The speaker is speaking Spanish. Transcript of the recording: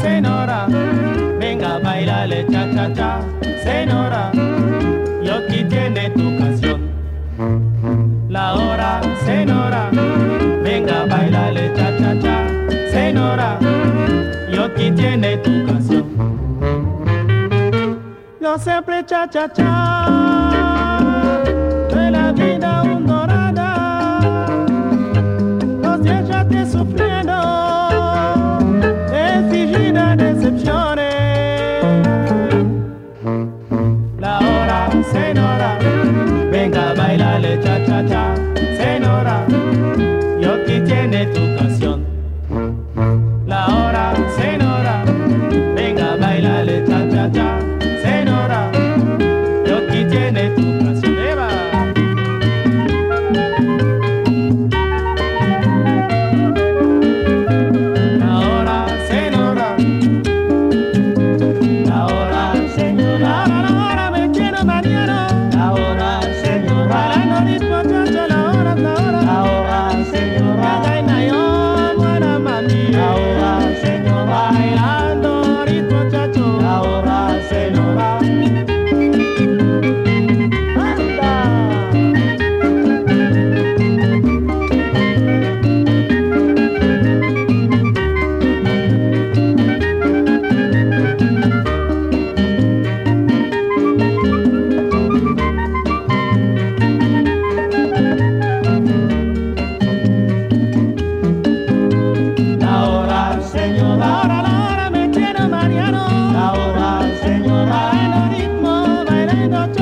Senora, venga, bailale cha cha cha, Senora, yo aquí tiene tu canción. La hora, Senora, venga, bailale cha cha cha, Senora, yo aquí tiene tu canción. Yo siempre cha cha cha, bailale cha ได้ not